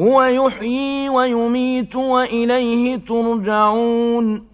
هُوَ يُحْيِي وَيُمِيتُ وَإِلَيْهِ تُرْجَعُونَ.